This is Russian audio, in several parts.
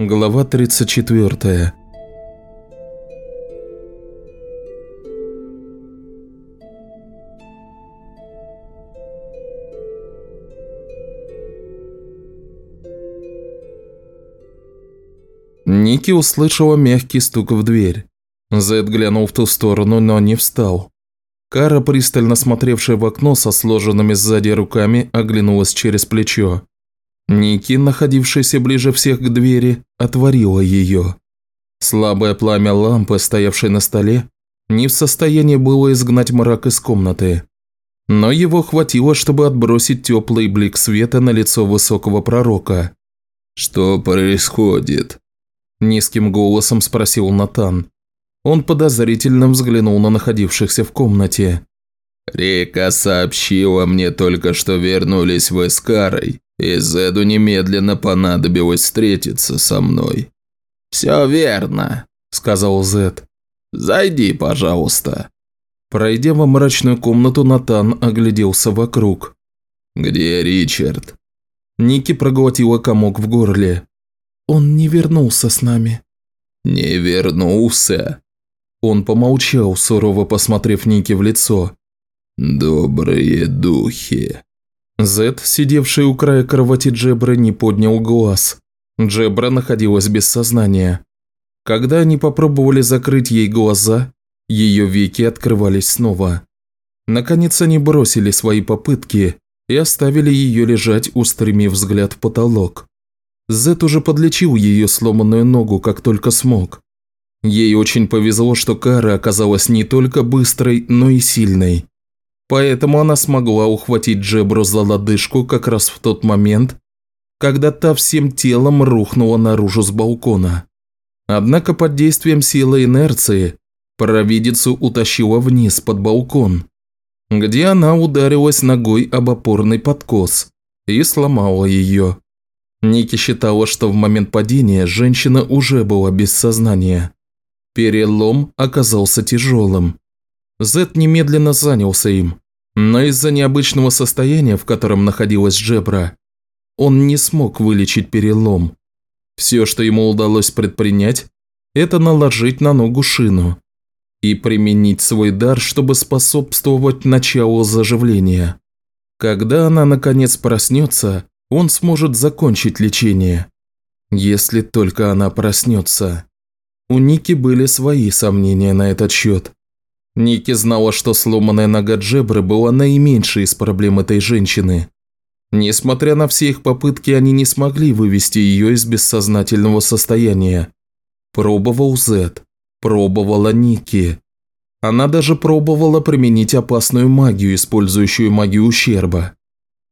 Глава 34 Ники услышала мягкий стук в дверь. Зед глянул в ту сторону, но не встал. Кара, пристально смотревшая в окно со сложенными сзади руками, оглянулась через плечо. Ники, находившаяся ближе всех к двери, отворила ее. Слабое пламя лампы, стоявшей на столе, не в состоянии было изгнать мрак из комнаты. Но его хватило, чтобы отбросить теплый блик света на лицо высокого пророка. «Что происходит?» Низким голосом спросил Натан. Он подозрительно взглянул на находившихся в комнате. «Река сообщила мне только, что вернулись вы с Карой, и Зеду немедленно понадобилось встретиться со мной». «Все верно», – сказал Зед. «Зайди, пожалуйста». Пройдя во мрачную комнату, Натан огляделся вокруг. «Где Ричард?» Ники проглотила комок в горле. «Он не вернулся с нами». «Не вернулся?» Он помолчал, сурово посмотрев Ники в лицо. «Добрые духи». Зед, сидевший у края кровати Джебры, не поднял глаз. Джебра находилась без сознания. Когда они попробовали закрыть ей глаза, ее веки открывались снова. Наконец они бросили свои попытки и оставили ее лежать, устремив взгляд в потолок. Зет уже подлечил ее сломанную ногу, как только смог. Ей очень повезло, что Кара оказалась не только быстрой, но и сильной. Поэтому она смогла ухватить Джебру за лодыжку как раз в тот момент, когда та всем телом рухнула наружу с балкона. Однако под действием силы инерции провидицу утащила вниз под балкон, где она ударилась ногой об опорный подкос и сломала ее. Ники считала, что в момент падения женщина уже была без сознания. Перелом оказался тяжелым. Зет немедленно занялся им, но из-за необычного состояния, в котором находилась Джебра, он не смог вылечить перелом. Все, что ему удалось предпринять, это наложить на ногу шину и применить свой дар, чтобы способствовать началу заживления. Когда она наконец проснется, он сможет закончить лечение. Если только она проснется. У Ники были свои сомнения на этот счет. Ники знала, что сломанная нога Джебры была наименьшей из проблем этой женщины. Несмотря на все их попытки, они не смогли вывести ее из бессознательного состояния. Пробовал Зет, пробовала Ники. Она даже пробовала применить опасную магию, использующую магию ущерба.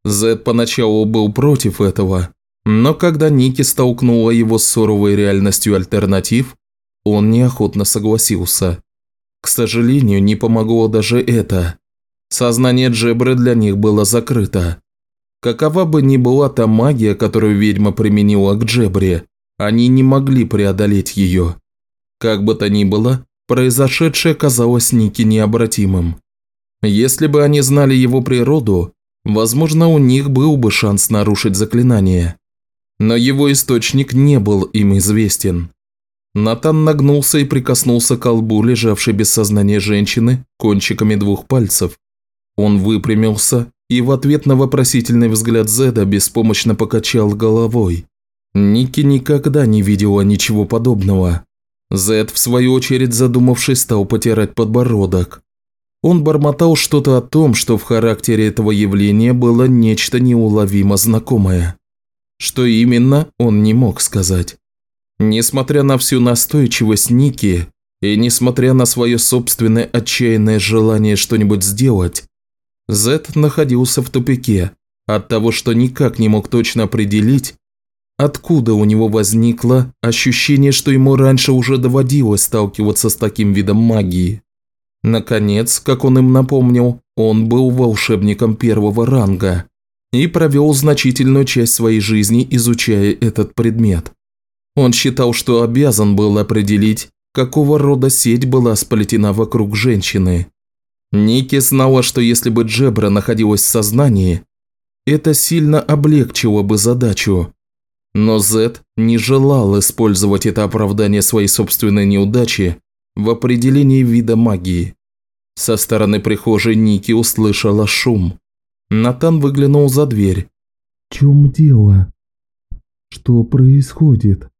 Зет поначалу был против этого, но когда Ники столкнула его с суровой реальностью альтернатив, он неохотно согласился. К сожалению, не помогло даже это. Сознание Джебры для них было закрыто. Какова бы ни была та магия, которую ведьма применила к Джебре, они не могли преодолеть ее. Как бы то ни было, произошедшее казалось Ники необратимым. Если бы они знали его природу, возможно, у них был бы шанс нарушить заклинание. Но его источник не был им известен. Натан нагнулся и прикоснулся к колбу, лежавшей без сознания женщины, кончиками двух пальцев. Он выпрямился и в ответ на вопросительный взгляд Зеда беспомощно покачал головой. Ники никогда не видела ничего подобного. Зед, в свою очередь задумавшись, стал потирать подбородок. Он бормотал что-то о том, что в характере этого явления было нечто неуловимо знакомое. Что именно, он не мог сказать. Несмотря на всю настойчивость Ники и несмотря на свое собственное отчаянное желание что-нибудь сделать, Зет находился в тупике от того, что никак не мог точно определить, откуда у него возникло ощущение, что ему раньше уже доводилось сталкиваться с таким видом магии. Наконец, как он им напомнил, он был волшебником первого ранга и провел значительную часть своей жизни, изучая этот предмет. Он считал, что обязан был определить, какого рода сеть была сплетена вокруг женщины. Ники знала, что если бы Джебра находилась в сознании, это сильно облегчило бы задачу. Но Зет не желал использовать это оправдание своей собственной неудачи в определении вида магии. Со стороны прихожей Ники услышала шум. Натан выглянул за дверь. «В чем дело? Что происходит?»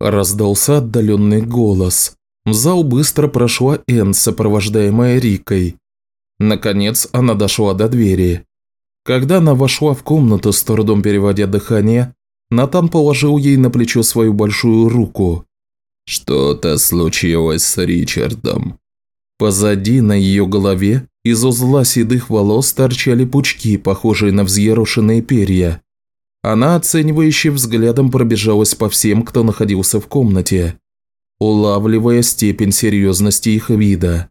Раздался отдаленный голос. В зал быстро прошла Энн, сопровождаемая Рикой. Наконец она дошла до двери. Когда она вошла в комнату, с трудом переводя дыхание, Натан положил ей на плечо свою большую руку. «Что-то случилось с Ричардом». Позади, на ее голове, из узла седых волос торчали пучки, похожие на взъерошенные перья. Она оценивающим взглядом пробежалась по всем, кто находился в комнате, улавливая степень серьезности их вида.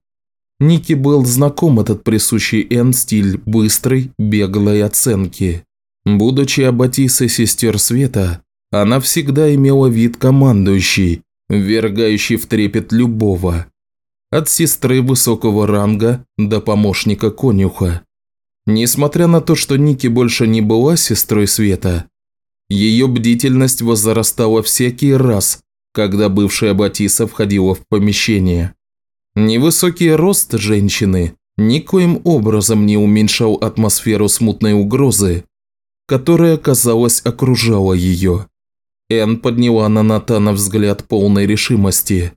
Ники был знаком этот присущий Энн стиль быстрой, беглой оценки. Будучи аббатисой сестер Света, она всегда имела вид командующий, ввергающий в трепет любого. От сестры высокого ранга до помощника конюха. Несмотря на то, что Ники больше не была сестрой Света, ее бдительность возрастала всякий раз, когда бывшая Батиса входила в помещение. Невысокий рост женщины никоим образом не уменьшал атмосферу смутной угрозы, которая, казалось, окружала ее. Энн подняла на Натана взгляд полной решимости.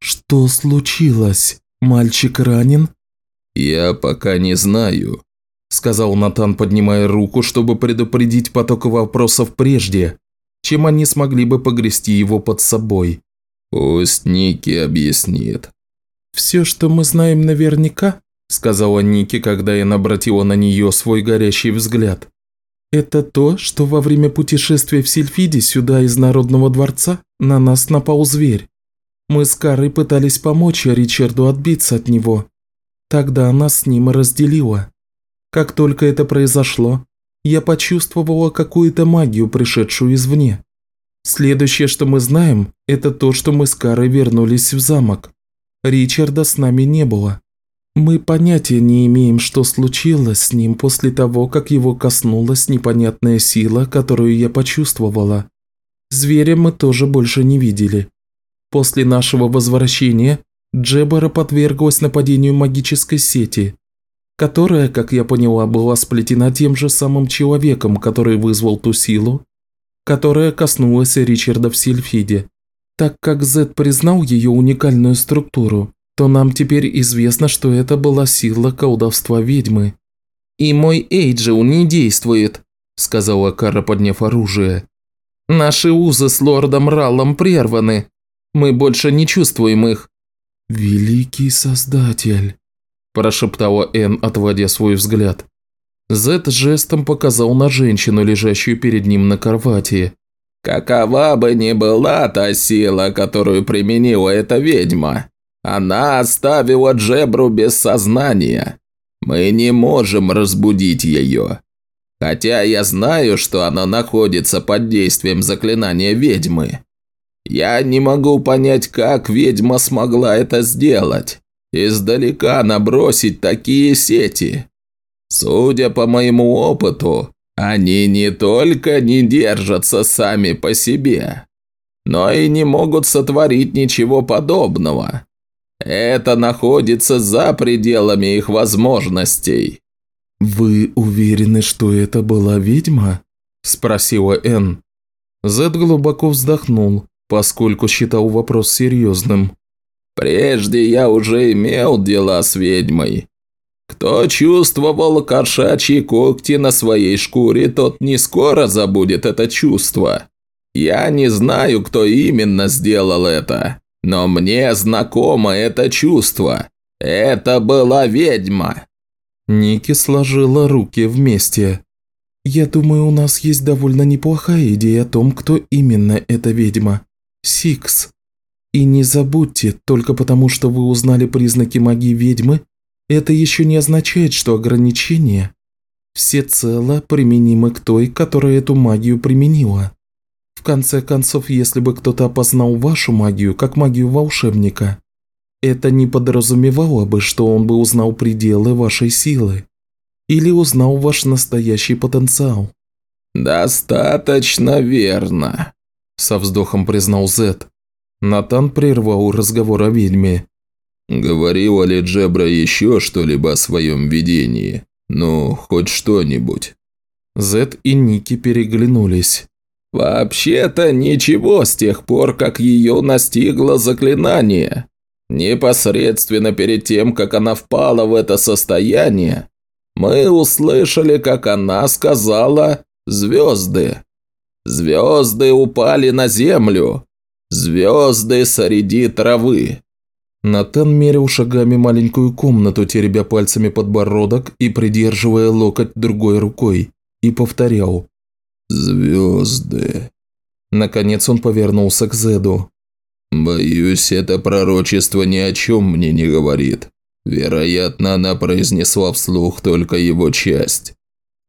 «Что случилось? Мальчик ранен?» «Я пока не знаю», – сказал Натан, поднимая руку, чтобы предупредить поток вопросов прежде, чем они смогли бы погрести его под собой. «Пусть Ники объяснит». «Все, что мы знаем наверняка», – сказала Ники, когда Энн обратила на нее свой горящий взгляд, это то, что во время путешествия в Сильфиде сюда из Народного дворца на нас напал зверь. Мы с Карой пытались помочь Ричарду отбиться от него. Тогда она с ним разделила. Как только это произошло, я почувствовала какую-то магию, пришедшую извне. Следующее, что мы знаем, это то, что мы с Карой вернулись в замок. Ричарда с нами не было. Мы понятия не имеем, что случилось с ним после того, как его коснулась непонятная сила, которую я почувствовала. Зверя мы тоже больше не видели. После нашего возвращения Джебара подверглась нападению магической сети, которая, как я поняла, была сплетена тем же самым человеком, который вызвал ту силу, которая коснулась Ричарда в Сильфиде. Так как Зет признал ее уникальную структуру, то нам теперь известно, что это была сила колдовства ведьмы. «И мой Эйджел не действует», – сказала Кара, подняв оружие. «Наши узы с лордом Раллом прерваны. Мы больше не чувствуем их». «Великий Создатель», – прошептала Энн, отводя свой взгляд. Зет жестом показал на женщину, лежащую перед ним на кровати. «Какова бы ни была та сила, которую применила эта ведьма, она оставила Джебру без сознания. Мы не можем разбудить ее. Хотя я знаю, что она находится под действием заклинания ведьмы. Я не могу понять, как ведьма смогла это сделать. Издалека набросить такие сети. Судя по моему опыту, они не только не держатся сами по себе, но и не могут сотворить ничего подобного. Это находится за пределами их возможностей». «Вы уверены, что это была ведьма?» – спросила Энн. Зед глубоко вздохнул, поскольку считал вопрос серьезным. «Прежде я уже имел дела с ведьмой. Кто чувствовал кошачьи когти на своей шкуре, тот не скоро забудет это чувство. Я не знаю, кто именно сделал это, но мне знакомо это чувство. Это была ведьма. Ники сложила руки вместе. «Я думаю, у нас есть довольно неплохая идея о том, кто именно эта ведьма. Сикс. И не забудьте, только потому что вы узнали признаки магии ведьмы, это еще не означает, что ограничения всецело применимы к той, которая эту магию применила конце концов, если бы кто-то опознал вашу магию как магию волшебника, это не подразумевало бы, что он бы узнал пределы вашей силы. Или узнал ваш настоящий потенциал. «Достаточно верно», – со вздохом признал Зет. Натан прервал разговор о ведьме. «Говорила ли Джебра еще что-либо о своем видении? Ну, хоть что-нибудь?» Зет и Ники переглянулись. «Вообще-то ничего с тех пор, как ее настигло заклинание. Непосредственно перед тем, как она впала в это состояние, мы услышали, как она сказала «звезды». Звезды упали на землю. Звезды среди травы. Натан мерил шагами маленькую комнату, теребя пальцами подбородок и придерживая локоть другой рукой, и повторял «Звезды». Наконец он повернулся к Зеду. «Боюсь, это пророчество ни о чем мне не говорит. Вероятно, она произнесла вслух только его часть.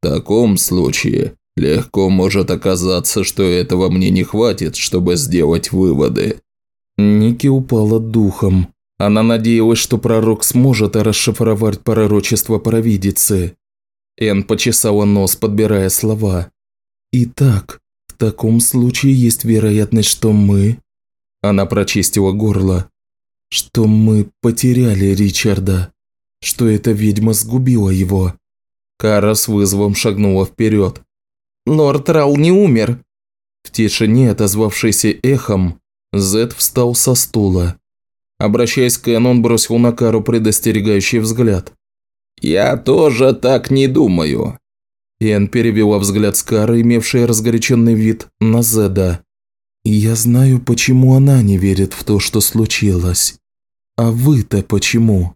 В таком случае легко может оказаться, что этого мне не хватит, чтобы сделать выводы». Ники упала духом. Она надеялась, что пророк сможет расшифровать пророчество провидицы. Эн почесала нос, подбирая слова. «Итак, в таком случае есть вероятность, что мы...» Она прочистила горло. «Что мы потеряли Ричарда. Что эта ведьма сгубила его». Кара с вызовом шагнула вперед. «Лорд Рау не умер!» В тишине, отозвавшейся эхом, Зед встал со стула. Обращаясь к Эн, он бросил на Кару предостерегающий взгляд. «Я тоже так не думаю». Эн перевела взгляд с Кары, имевшей разгоряченный вид, на Зеда. «Я знаю, почему она не верит в то, что случилось. А вы-то почему?»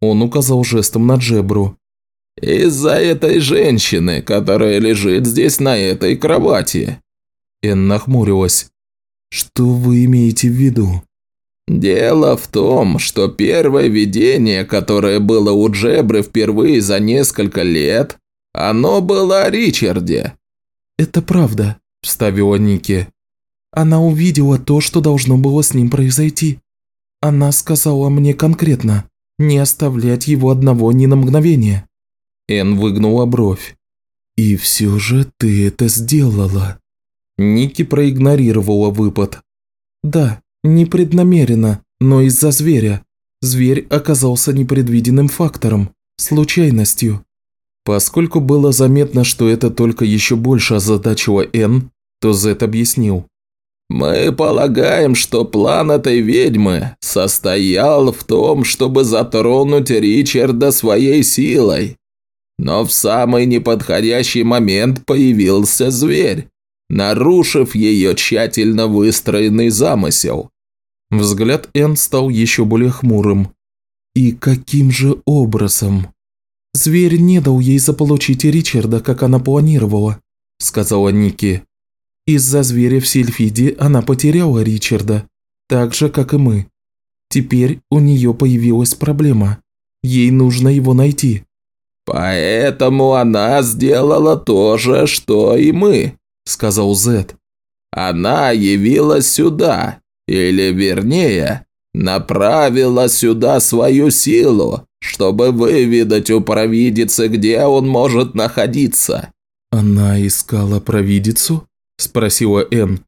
Он указал жестом на Джебру. «Из-за этой женщины, которая лежит здесь на этой кровати». Эн нахмурилась. «Что вы имеете в виду?» Дело в том, что первое видение, которое было у Джебры впервые за несколько лет, оно было о Ричарде. «Это правда», – вставила Ники. «Она увидела то, что должно было с ним произойти. Она сказала мне конкретно, не оставлять его одного ни на мгновение». Эн выгнула бровь. «И все же ты это сделала». Ники проигнорировала выпад. «Да, Непреднамеренно, но из-за зверя. Зверь оказался непредвиденным фактором, случайностью. Поскольку было заметно, что это только еще больше озадачило Н, то Зет объяснил. «Мы полагаем, что план этой ведьмы состоял в том, чтобы затронуть Ричарда своей силой. Но в самый неподходящий момент появился зверь нарушив ее тщательно выстроенный замысел. Взгляд Энн стал еще более хмурым. «И каким же образом?» «Зверь не дал ей заполучить Ричарда, как она планировала», – сказала Ники. «Из-за зверя в Сильфиде она потеряла Ричарда, так же, как и мы. Теперь у нее появилась проблема. Ей нужно его найти». «Поэтому она сделала то же, что и мы», – сказал Зет. «Она явилась сюда, или вернее, направила сюда свою силу, чтобы выведать у провидицы, где он может находиться». «Она искала провидицу?» – спросила Энн.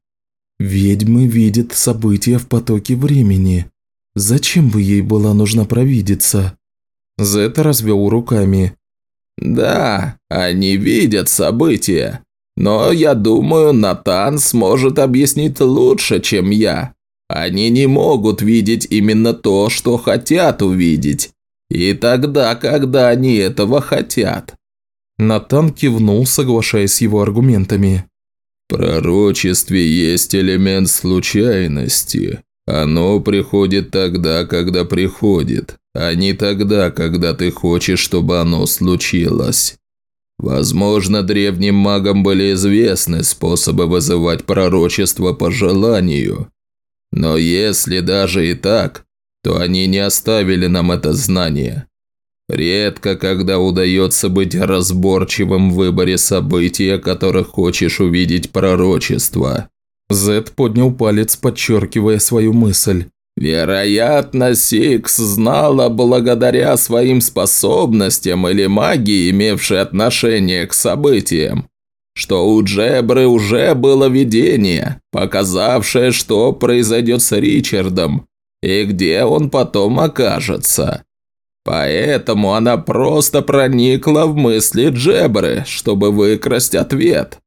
«Ведьмы видят события в потоке времени. Зачем бы ей была нужна провидица?» Зет развел руками. «Да, они видят события, но я думаю, Натан сможет объяснить лучше, чем я. Они не могут видеть именно то, что хотят увидеть. И тогда, когда они этого хотят. Натан кивнул, соглашаясь с его аргументами. В пророчестве есть элемент случайности. Оно приходит тогда, когда приходит, а не тогда, когда ты хочешь, чтобы оно случилось. Возможно, древним магам были известны способы вызывать пророчество по желанию. Но если даже и так, то они не оставили нам это знание. Редко, когда удается быть разборчивым в выборе событий, о которых хочешь увидеть пророчество. Зед поднял палец, подчеркивая свою мысль. Вероятно, Сикс знала благодаря своим способностям или магии, имевшей отношение к событиям, что у Джебры уже было видение, показавшее, что произойдет с Ричардом и где он потом окажется. Поэтому она просто проникла в мысли Джебры, чтобы выкрасть ответ.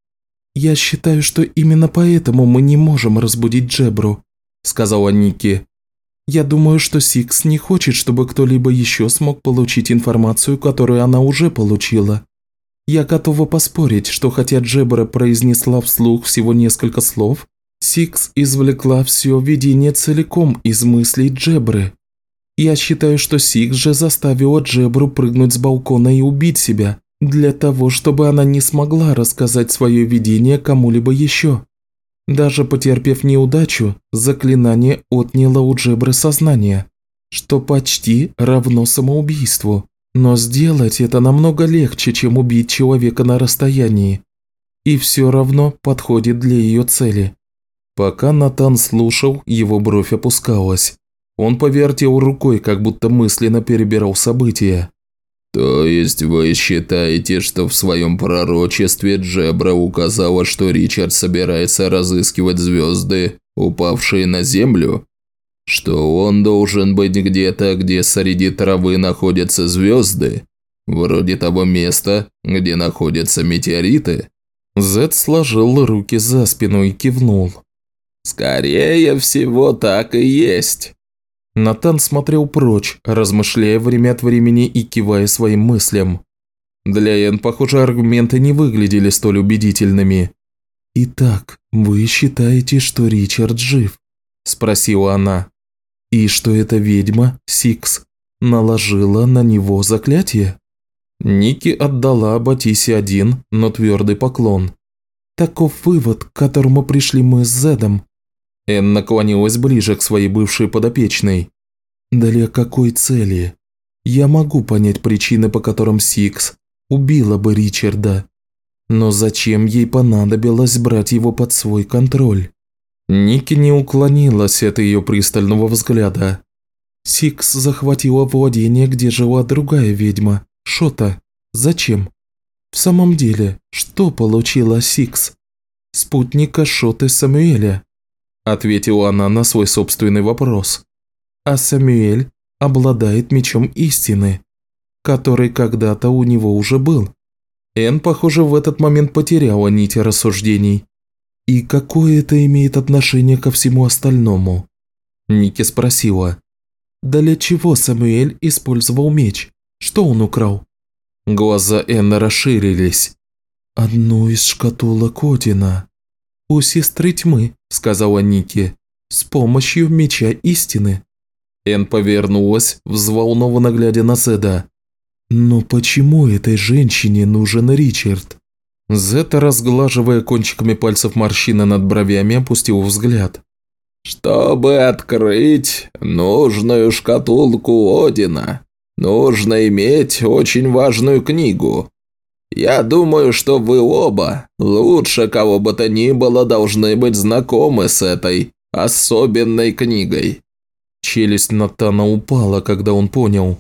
«Я считаю, что именно поэтому мы не можем разбудить Джебру», – сказала Ники. «Я думаю, что Сикс не хочет, чтобы кто-либо еще смог получить информацию, которую она уже получила. Я готова поспорить, что хотя Джебра произнесла вслух всего несколько слов, Сикс извлекла все видение целиком из мыслей Джебры. Я считаю, что Сикс же заставила Джебру прыгнуть с балкона и убить себя, для того, чтобы она не смогла рассказать свое видение кому-либо еще. Даже потерпев неудачу, заклинание отняло у Джебры сознание, что почти равно самоубийству. Но сделать это намного легче, чем убить человека на расстоянии. И все равно подходит для ее цели. Пока Натан слушал, его бровь опускалась. Он повертел рукой, как будто мысленно перебирал события. «То есть вы считаете, что в своем пророчестве Джебра указала, что Ричард собирается разыскивать звезды, упавшие на землю? Что он должен быть где-то, где среди травы находятся звезды? Вроде того места, где находятся метеориты?» Зед сложил руки за спину и кивнул. «Скорее всего, так и есть». Натан смотрел прочь, размышляя время от времени и кивая своим мыслям. Для Энн, похоже, аргументы не выглядели столь убедительными. «Итак, вы считаете, что Ричард жив?» – спросила она. «И что эта ведьма, Сикс, наложила на него заклятие?» Ники отдала Батисе один, но твердый поклон. «Таков вывод, к которому пришли мы с Зедом. Энн наклонилась ближе к своей бывшей подопечной. «Для какой цели? Я могу понять причины, по которым Сикс убила бы Ричарда. Но зачем ей понадобилось брать его под свой контроль?» Ники не уклонилась от ее пристального взгляда. Сикс захватила владение, где жила другая ведьма, Шота. Зачем? В самом деле, что получила Сикс? Спутника Шоты Самуэля ответила она на свой собственный вопрос. А Самюэль обладает мечом истины, который когда-то у него уже был. Эн, похоже, в этот момент потеряла нить рассуждений. «И какое это имеет отношение ко всему остальному?» Ники спросила. «Для чего Самуэль использовал меч? Что он украл?» Глаза Энна расширились. «Одну из шкатулок Одина», «У сестры тьмы», – сказала Ники, – «с помощью меча истины». Эн повернулась, взволнованно глядя на Зеда. «Но почему этой женщине нужен Ричард?» Зета, разглаживая кончиками пальцев морщины над бровями, опустил взгляд. «Чтобы открыть нужную шкатулку Одина, нужно иметь очень важную книгу. Я думаю, что вы оба, лучше кого бы то ни было, должны быть знакомы с этой особенной книгой». Челюсть Натана упала, когда он понял.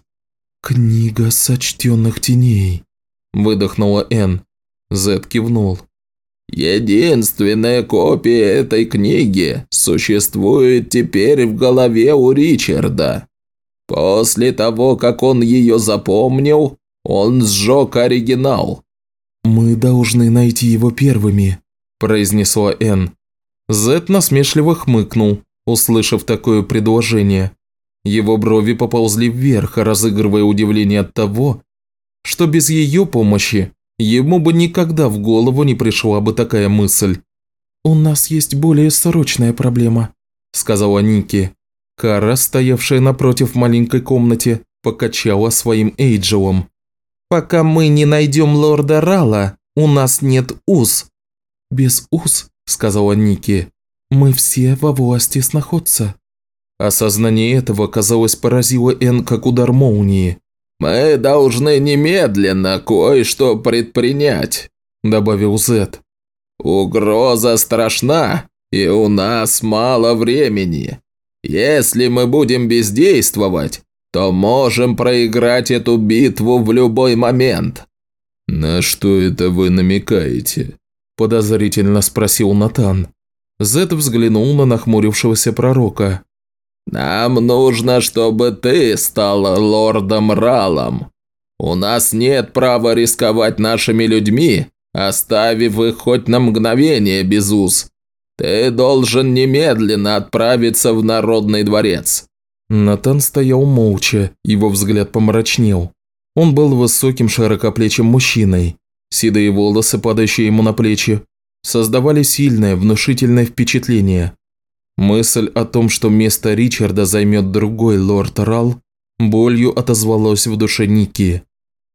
«Книга сочтенных теней», – выдохнула Энн. Зед кивнул. «Единственная копия этой книги существует теперь в голове у Ричарда. После того, как он ее запомнил, он сжег оригинал». «Мы должны найти его первыми», – произнесла Энн. Зет насмешливо хмыкнул, услышав такое предложение. Его брови поползли вверх, разыгрывая удивление от того, что без ее помощи ему бы никогда в голову не пришла бы такая мысль. «У нас есть более срочная проблема», – сказала Ники. Кара, стоявшая напротив маленькой комнате, покачала своим эйджелом. Пока мы не найдем лорда Рала, у нас нет уз». «Без уз», – сказала Ники, – «мы все во власти сноходца». Осознание этого, казалось, поразило Эн как удар молнии. «Мы должны немедленно кое-что предпринять», – добавил Зет. «Угроза страшна, и у нас мало времени. Если мы будем бездействовать, то можем проиграть эту битву в любой момент». «На что это вы намекаете?» – подозрительно спросил Натан. Зет взглянул на нахмурившегося пророка. «Нам нужно, чтобы ты стал лордом Ралом. У нас нет права рисковать нашими людьми, оставив их хоть на мгновение без уз. Ты должен немедленно отправиться в Народный дворец». Натан стоял молча, его взгляд помрачнел. Он был высоким широкоплечим мужчиной. Седые волосы, падающие ему на плечи, создавали сильное, внушительное впечатление. Мысль о том, что место Ричарда займет другой лорд Рал, болью отозвалась в душе Ники.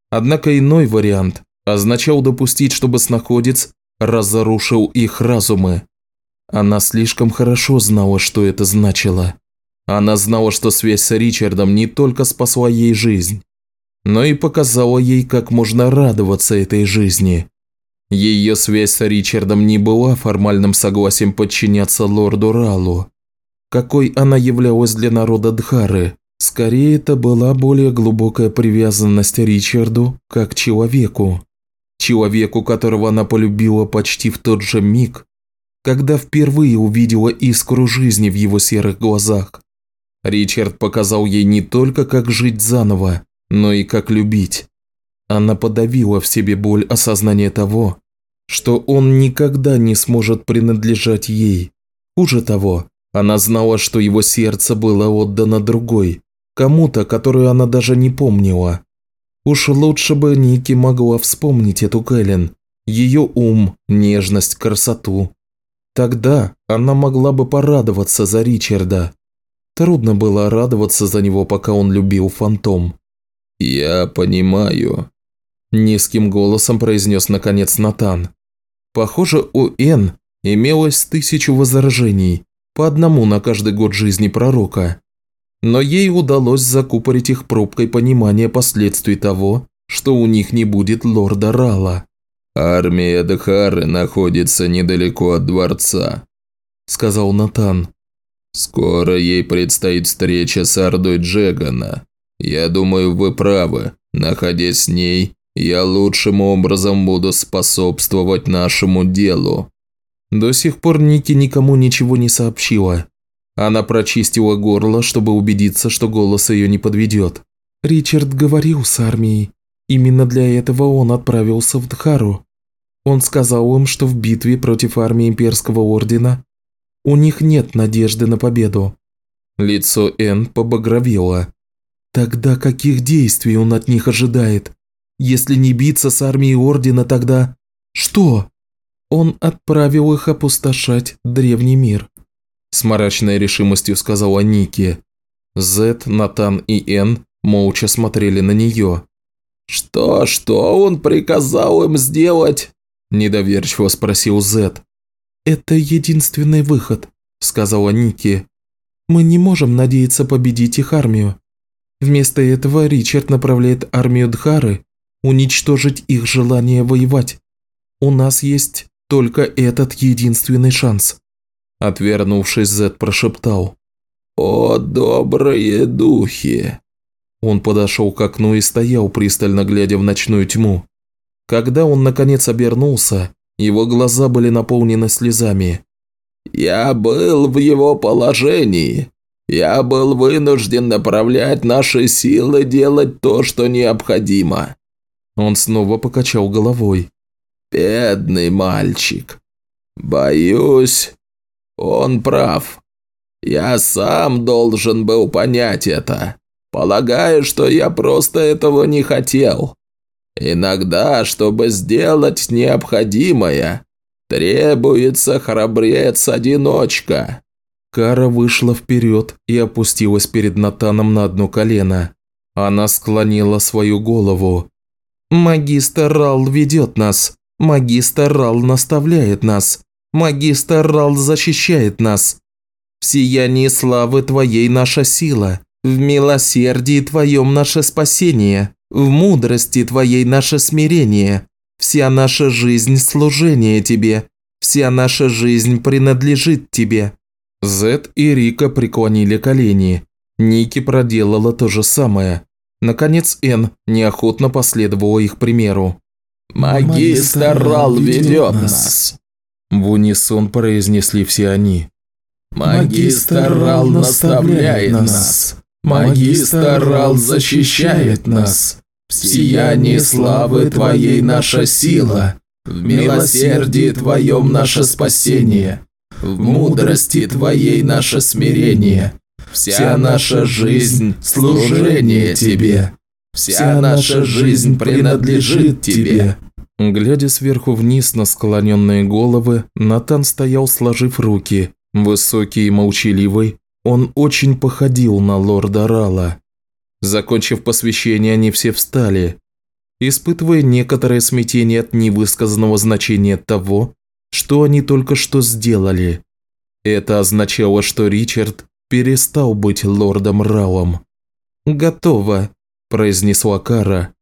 Однако иной вариант означал допустить, чтобы снаходец разрушил их разумы. Она слишком хорошо знала, что это значило. Она знала, что связь с Ричардом не только спасла ей жизнь, но и показала ей, как можно радоваться этой жизни. Ее связь с Ричардом не была формальным согласием подчиняться лорду Ралу, какой она являлась для народа Дхары. Скорее, это была более глубокая привязанность Ричарду как человеку. Человеку, которого она полюбила почти в тот же миг, когда впервые увидела искру жизни в его серых глазах. Ричард показал ей не только, как жить заново, но и как любить. Она подавила в себе боль осознания того, что он никогда не сможет принадлежать ей. Хуже того, она знала, что его сердце было отдано другой, кому-то, которую она даже не помнила. Уж лучше бы Ники могла вспомнить эту Кэлен, ее ум, нежность, красоту. Тогда она могла бы порадоваться за Ричарда. Трудно было радоваться за него, пока он любил фантом. «Я понимаю», – низким голосом произнес наконец Натан. Похоже, у Н имелось тысячу возражений, по одному на каждый год жизни пророка. Но ей удалось закупорить их пробкой понимания последствий того, что у них не будет лорда Рала. «Армия Дахары находится недалеко от дворца», – сказал Натан. «Скоро ей предстоит встреча с Ордой Джегана. Я думаю, вы правы. Находясь с ней, я лучшим образом буду способствовать нашему делу». До сих пор Ники никому ничего не сообщила. Она прочистила горло, чтобы убедиться, что голос ее не подведет. Ричард говорил с армией. Именно для этого он отправился в Дхару. Он сказал им, что в битве против армии Имперского Ордена у них нет надежды на победу. Лицо Н побагровело. Тогда каких действий он от них ожидает? Если не биться с армией Ордена, тогда... Что? Он отправил их опустошать древний мир. С мрачной решимостью сказала Ники. Зет, Натан и Н молча смотрели на нее. «Что, что он приказал им сделать?» Недоверчиво спросил Зет. «Это единственный выход», сказала Ники. «Мы не можем надеяться победить их армию. Вместо этого Ричард направляет армию Дхары уничтожить их желание воевать. У нас есть только этот единственный шанс». Отвернувшись, Зет прошептал. «О, добрые духи!» Он подошел к окну и стоял, пристально глядя в ночную тьму. Когда он наконец обернулся, его глаза были наполнены слезами. «Я был в его положении. Я был вынужден направлять наши силы делать то, что необходимо». Он снова покачал головой. «Бедный мальчик. Боюсь, он прав. Я сам должен был понять это. Полагаю, что я просто этого не хотел. Иногда, чтобы сделать необходимое, требуется храбрец-одиночка. Кара вышла вперед и опустилась перед Натаном на одно колено. Она склонила свою голову. «Магистр Рал ведет нас. Магистр Рал наставляет нас. Магистр Рал защищает нас. В сиянии славы Твоей наша сила. В милосердии Твоем наше спасение. В мудрости Твоей наше смирение. Вся наша жизнь – служение Тебе. Вся наша жизнь принадлежит Тебе. Зет и Рика преклонили колени. Ники проделала то же самое. Наконец Эн неохотно последовала их примеру. Магистр Рал ведет нас!» В унисон произнесли все они. «Магистр Рал наставляет нас! Магистр Рал защищает нас! В сиянии славы Твоей наша сила! В милосердии Твоем наше спасение! В мудрости Твоей наше смирение! Вся наша жизнь – служение Тебе! Вся наша жизнь принадлежит Тебе!» Глядя сверху вниз на склоненные головы, Натан стоял сложив руки, высокий и молчаливый, он очень походил на лорда Рала. Закончив посвящение, они все встали, испытывая некоторое смятение от невысказанного значения того, что они только что сделали. Это означало, что Ричард перестал быть лордом Ралом. «Готово», – произнесла Кара.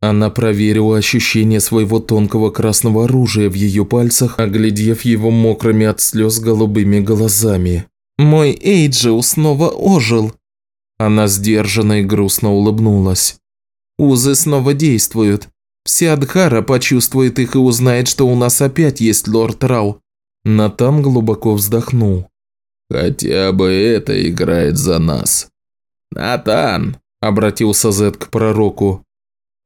Она проверила ощущение своего тонкого красного оружия в ее пальцах, оглядев его мокрыми от слез голубыми глазами. «Мой Эйджил снова ожил!» Она сдержанно и грустно улыбнулась. «Узы снова действуют. Вся Адхара почувствует их и узнает, что у нас опять есть лорд Рау». Натан глубоко вздохнул. «Хотя бы это играет за нас». «Натан!» – обратился Зет к пророку.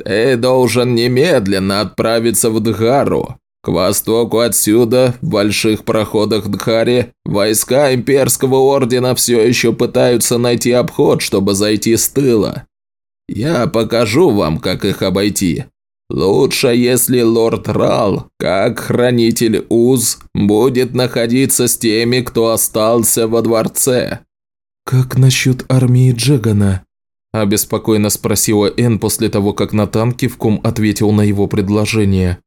«Ты должен немедленно отправиться в Дхару. К востоку отсюда, в больших проходах Дхари, войска имперского ордена все еще пытаются найти обход, чтобы зайти с тыла. Я покажу вам, как их обойти. Лучше, если лорд Рал, как хранитель Уз, будет находиться с теми, кто остался во дворце». «Как насчет армии Джегана?» – обеспокоенно спросила Энн после того, как Натан кивком ответил на его предложение.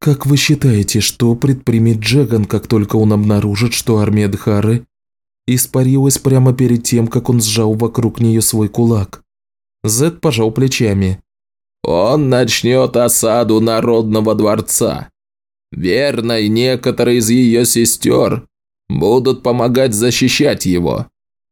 «Как вы считаете, что предпримет Джеган, как только он обнаружит, что армия Дхары испарилась прямо перед тем, как он сжал вокруг нее свой кулак?» Зед пожал плечами. «Он начнет осаду Народного дворца. Верно, и некоторые из ее сестер будут помогать защищать его.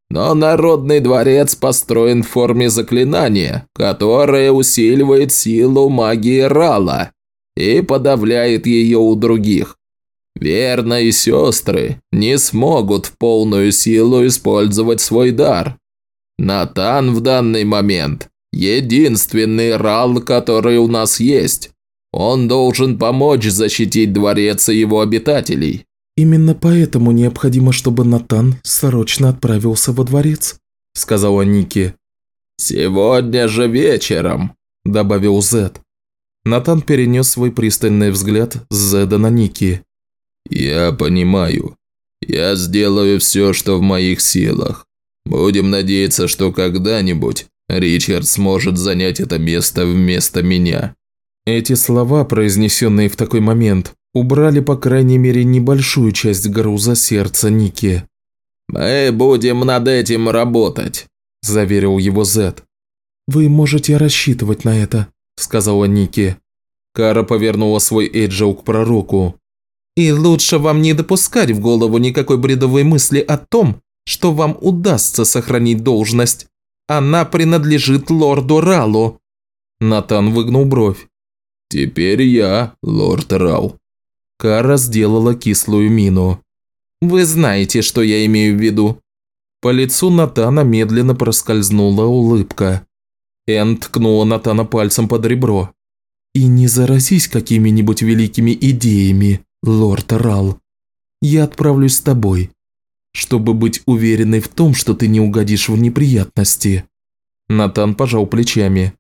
Но Народный дворец построен в форме заклинания, которое усиливает силу магии Рала и подавляет ее у других. Верные сестры не смогут в полную силу использовать свой дар. Натан в данный момент – единственный Рал, который у нас есть. Он должен помочь защитить дворец и его обитателей. «Именно поэтому необходимо, чтобы Натан срочно отправился во дворец», – сказала Ники. «Сегодня же вечером», – добавил Зед. Натан перенес свой пристальный взгляд с Зеда на Ники. «Я понимаю. Я сделаю все, что в моих силах. Будем надеяться, что когда-нибудь Ричард сможет занять это место вместо меня». Эти слова, произнесенные в такой момент, убрали по крайней мере небольшую часть груза сердца Ники. «Мы будем над этим работать», – заверил его Зет. «Вы можете рассчитывать на это», – сказала Ники. Кара повернула свой Эйджел к пророку. «И лучше вам не допускать в голову никакой бредовой мысли о том, что вам удастся сохранить должность. Она принадлежит лорду Ралу». Натан выгнул бровь. «Теперь я лорд Рал», Кара сделала кислую мину. «Вы знаете, что я имею в виду». По лицу Натана медленно проскользнула улыбка. Энн ткнула Натана пальцем под ребро. «И не заразись какими-нибудь великими идеями, лорд Рал. Я отправлюсь с тобой, чтобы быть уверенной в том, что ты не угодишь в неприятности». Натан пожал плечами.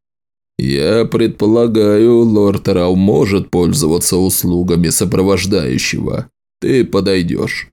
«Я предполагаю, лорд Рау может пользоваться услугами сопровождающего. Ты подойдешь».